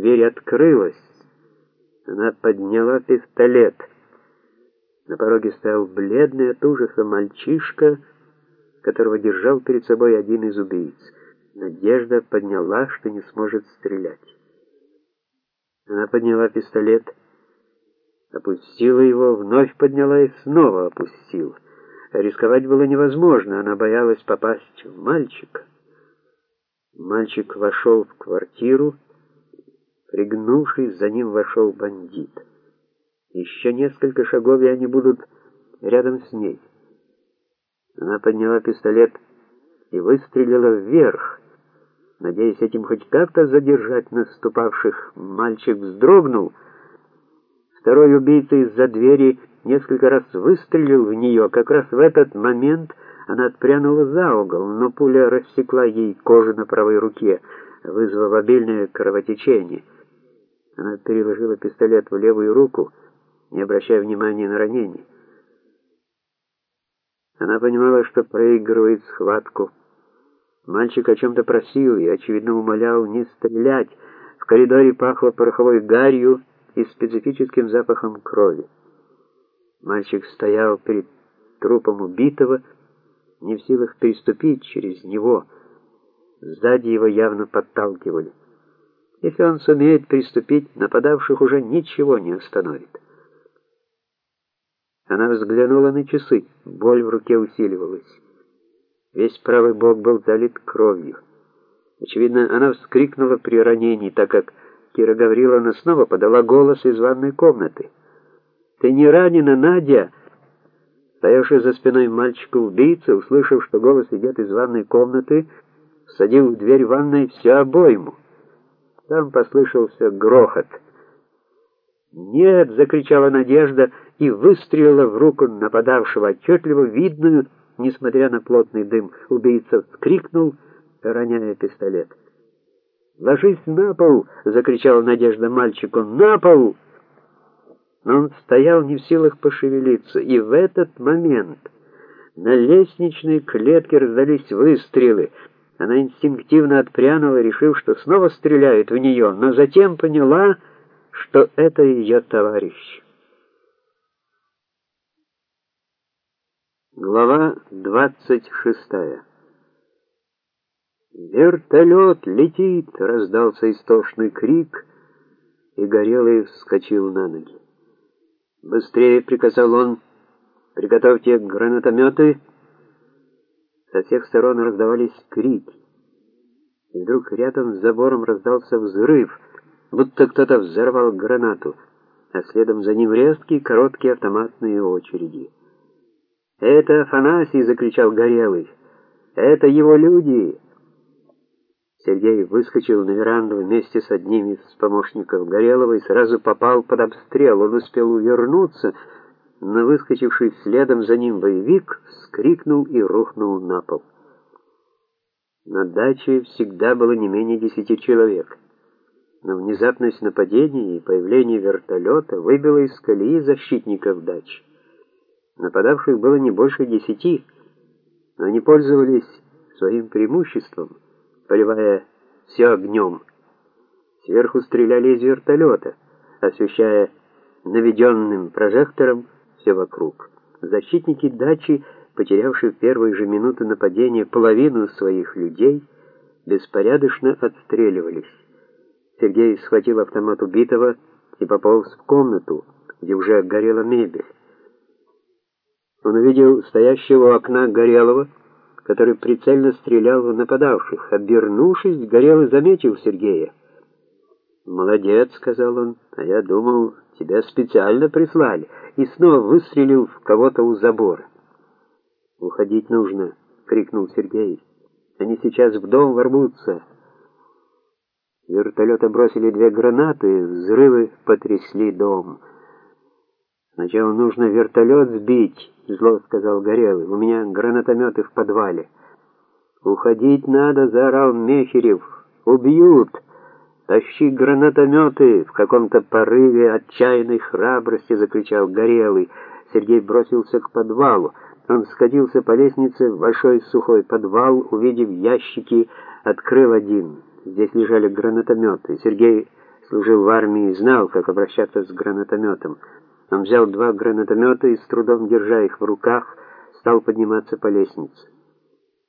Дверь открылась. Она подняла пистолет. На пороге стоял бледный от ужаса мальчишка, которого держал перед собой один из убийц. Надежда подняла, что не сможет стрелять. Она подняла пистолет, опустила его, вновь подняла и снова опустила. Рисковать было невозможно, она боялась попасть в мальчика. Мальчик вошел в квартиру, пригнувшись, за ним вошел бандит. Еще несколько шагов, и они будут рядом с ней. Она подняла пистолет и выстрелила вверх, надеясь этим хоть как-то задержать наступавших. Мальчик вздрогнул. Второй убийца из-за двери несколько раз выстрелил в нее. Как раз в этот момент она отпрянула за угол, но пуля рассекла ей кожу на правой руке, вызвав обильное кровотечение. Она переложила пистолет в левую руку, не обращая внимания на ранение. Она понимала, что проигрывает схватку. Мальчик о чем-то просил и, очевидно, умолял не стрелять. В коридоре пахло пороховой гарью и специфическим запахом крови. Мальчик стоял перед трупом убитого, не в силах переступить через него. Сзади его явно подталкивали. Если он сумеет приступить, нападавших уже ничего не остановит. Она взглянула на часы. Боль в руке усиливалась. Весь правый бок был залит кровью. Очевидно, она вскрикнула при ранении, так как Кира Гавриловна снова подала голос из ванной комнаты. «Ты не ранена, Надя!» Стоявший за спиной мальчика-убийца, услышав, что голос идет из ванной комнаты, всадил в дверь ванной всю обойму. Там послышался грохот. «Нет!» — закричала Надежда и выстрелила в руку нападавшего, отчетливо видную, несмотря на плотный дым. Убийца вскрикнул, роняя пистолет. «Ложись на пол!» — закричала Надежда мальчику. «На пол!» Но он стоял не в силах пошевелиться, и в этот момент на лестничной клетке раздались выстрелы. Она инстинктивно отпрянула, решив, что снова стреляют в нее, но затем поняла, что это ее товарищ. Глава двадцать шестая. «Вертолет летит!» — раздался истошный крик, и Горелый вскочил на ноги. «Быстрее!» — приказал он. «Приготовьте гранатометы!» Со всех сторон раздавались крики. И вдруг рядом с забором раздался взрыв, будто кто-то взорвал гранату, а следом за ним резкие короткие автоматные очереди. «Это Афанасий!» — закричал Горелый. «Это его люди!» Сергей выскочил на веранду вместе с одним из помощников Горелого и сразу попал под обстрел. Он успел увернуться, но выскочивший следом за ним боевик вскрикнул и рухнул на пол. На даче всегда было не менее десяти человек. Но внезапность нападения и появление вертолета выбило из колеи защитников дачи. Нападавших было не больше десяти, но они пользовались своим преимуществом — поливая все огнем. Сверху стреляли из вертолета, освещая наведенным прожектором все вокруг. Защитники дачи, потерявшие в первые же минуты нападения половину своих людей, беспорядочно отстреливались. Сергей схватил автомат убитого и пополз в комнату, где уже горела мебель. Он увидел стоящего у окна Горелого, который прицельно стрелял в нападавших. Обернувшись, Горелый заметил Сергея. «Молодец», — сказал он, — «а я думал, тебя специально прислали», и снова выстрелил в кого-то у забора. «Уходить нужно», — крикнул Сергей. «Они сейчас в дом ворвутся». Вертолеты бросили две гранаты, взрывы потрясли дом. «Сначала нужно вертолет сбить», — зло сказал Горелый. «У меня гранатометы в подвале». «Уходить надо», — заорал Мехерев. «Убьют! Тащи гранатометы!» В каком-то порыве отчаянной храбрости закричал Горелый. Сергей бросился к подвалу. Он скатился по лестнице в большой сухой подвал, увидев ящики, открыл один. Здесь лежали гранатометы. Сергей служил в армии и знал, как обращаться с гранатометом. Он взял два гранатомета и, с трудом держа их в руках, стал подниматься по лестнице.